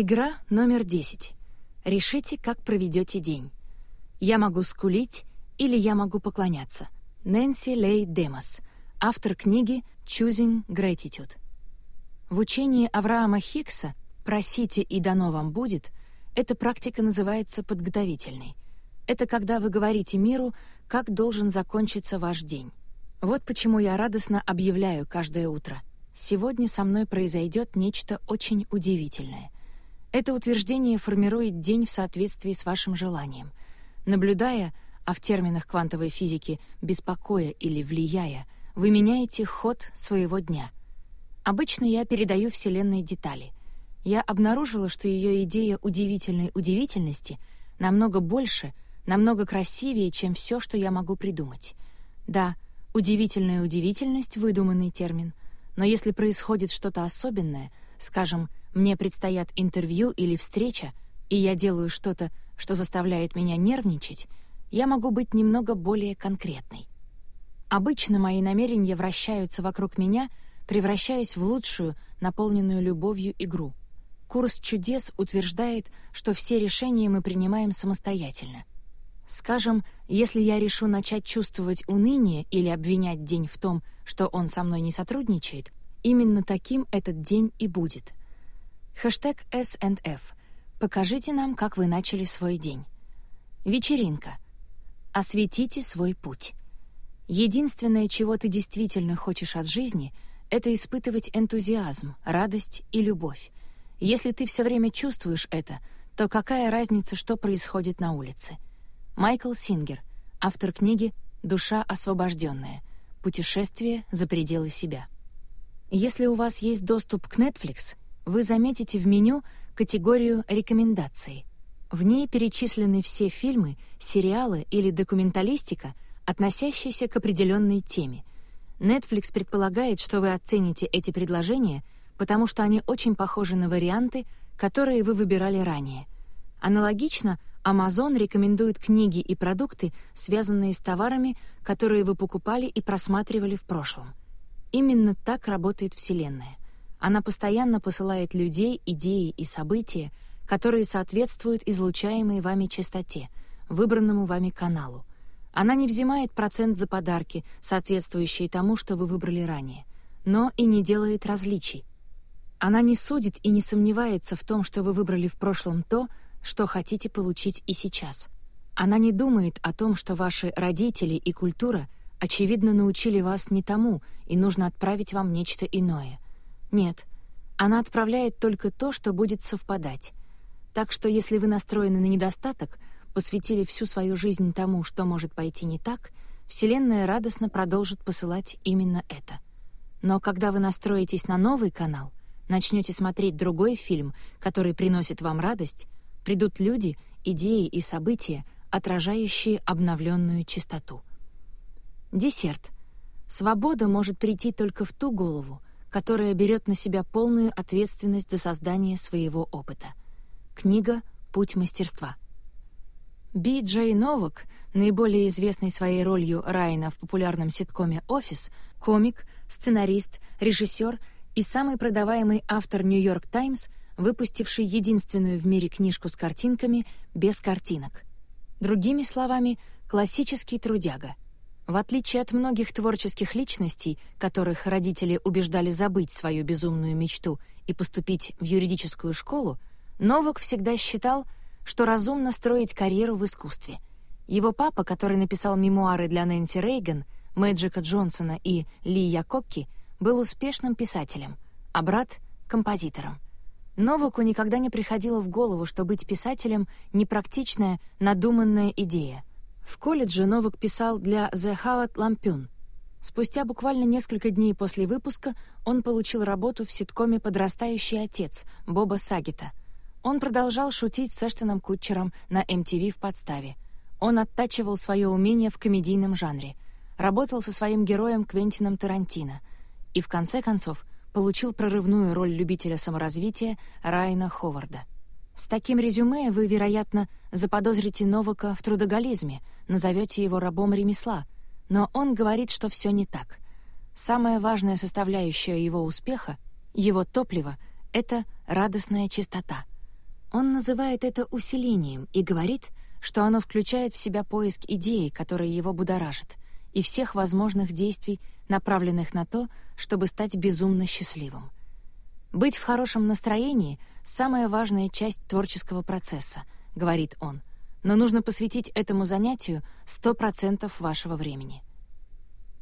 Игра номер 10. Решите, как проведете день. Я могу скулить или я могу поклоняться. Нэнси Лей Демос, автор книги «Choosing Gratitude». В учении Авраама Хикса «Просите, и дано вам будет» эта практика называется подготовительной. Это когда вы говорите миру, как должен закончиться ваш день. Вот почему я радостно объявляю каждое утро. Сегодня со мной произойдет нечто очень удивительное. Это утверждение формирует день в соответствии с вашим желанием. Наблюдая, а в терминах квантовой физики «беспокоя» или «влияя», вы меняете ход своего дня. Обычно я передаю Вселенной детали. Я обнаружила, что ее идея удивительной удивительности намного больше, намного красивее, чем все, что я могу придумать. Да, удивительная удивительность — выдуманный термин, но если происходит что-то особенное, скажем, мне предстоят интервью или встреча, и я делаю что-то, что заставляет меня нервничать, я могу быть немного более конкретной. Обычно мои намерения вращаются вокруг меня, превращаясь в лучшую, наполненную любовью игру. Курс чудес утверждает, что все решения мы принимаем самостоятельно. Скажем, если я решу начать чувствовать уныние или обвинять день в том, что он со мной не сотрудничает, именно таким этот день и будет. Хэштег S&F. Покажите нам, как вы начали свой день. Вечеринка. Осветите свой путь. Единственное, чего ты действительно хочешь от жизни, это испытывать энтузиазм, радость и любовь. Если ты все время чувствуешь это, то какая разница, что происходит на улице? Майкл Сингер, автор книги «Душа освобожденная. Путешествие за пределы себя». Если у вас есть доступ к Netflix — вы заметите в меню категорию «Рекомендации». В ней перечислены все фильмы, сериалы или документалистика, относящиеся к определенной теме. Netflix предполагает, что вы оцените эти предложения, потому что они очень похожи на варианты, которые вы выбирали ранее. Аналогично, Amazon рекомендует книги и продукты, связанные с товарами, которые вы покупали и просматривали в прошлом. Именно так работает Вселенная. Она постоянно посылает людей, идеи и события, которые соответствуют излучаемой вами частоте, выбранному вами каналу. Она не взимает процент за подарки, соответствующие тому, что вы выбрали ранее, но и не делает различий. Она не судит и не сомневается в том, что вы выбрали в прошлом то, что хотите получить и сейчас. Она не думает о том, что ваши родители и культура очевидно научили вас не тому, и нужно отправить вам нечто иное — нет, она отправляет только то, что будет совпадать. Так что если вы настроены на недостаток, посвятили всю свою жизнь тому, что может пойти не так, Вселенная радостно продолжит посылать именно это. Но когда вы настроитесь на новый канал, начнете смотреть другой фильм, который приносит вам радость, придут люди, идеи и события, отражающие обновленную чистоту. Десерт. Свобода может прийти только в ту голову, которая берет на себя полную ответственность за создание своего опыта. Книга «Путь мастерства». Би Джей Новак, наиболее известный своей ролью Райана в популярном ситкоме «Офис», комик, сценарист, режиссер и самый продаваемый автор «Нью-Йорк Таймс», выпустивший единственную в мире книжку с картинками без картинок. Другими словами, классический трудяга — в отличие от многих творческих личностей, которых родители убеждали забыть свою безумную мечту и поступить в юридическую школу, Новак всегда считал, что разумно строить карьеру в искусстве. Его папа, который написал мемуары для Нэнси Рейган, Мэджика Джонсона и Ли Якокки, был успешным писателем, а брат — композитором. Новаку никогда не приходило в голову, что быть писателем — непрактичная, надуманная идея. В колледже Новак писал для The Howard Lampoon. Спустя буквально несколько дней после выпуска он получил работу в ситкоме «Подрастающий отец» Боба Сагита. Он продолжал шутить с Эштоном Кутчером на MTV в подставе. Он оттачивал свое умение в комедийном жанре, работал со своим героем Квентином Тарантино и, в конце концов, получил прорывную роль любителя саморазвития Райана Ховарда. С таким резюме вы, вероятно, заподозрите Новака в трудоголизме, назовете его рабом ремесла, но он говорит, что все не так. Самая важная составляющая его успеха, его топливо — это радостная чистота. Он называет это усилением и говорит, что оно включает в себя поиск идеи, которая его будоражит, и всех возможных действий, направленных на то, чтобы стать безумно счастливым. «Быть в хорошем настроении — самая важная часть творческого процесса», — говорит он, «но нужно посвятить этому занятию 100% вашего времени».